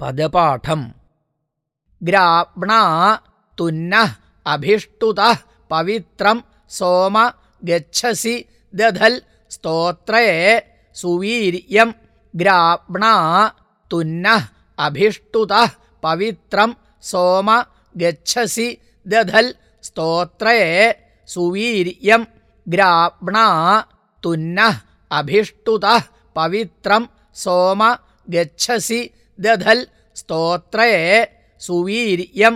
പദപാഠം ഗ്രാബ്ണാ തുന്നഃ അഭിഷ്ടുതഃ പവിത്രം സോമ ഗച്ഛസി ദധൽ സ്തോത്രേ സുവീര്യം ഗ്രാബ്ണാ തുന്നഃ അഭിഷ്ടുതഃ പവിത്രം സോമ ഗച്ഛസി ദധൽ സ്തോത്രേ സുവീര്യം ഗ്രാബ്ണാ തുന്നഃ അഭിഷ്ടുതഃ പവിത്രം സോമ ഗച്ഛസി ദധൽ സ്തോത്രേ സുവീര്യം.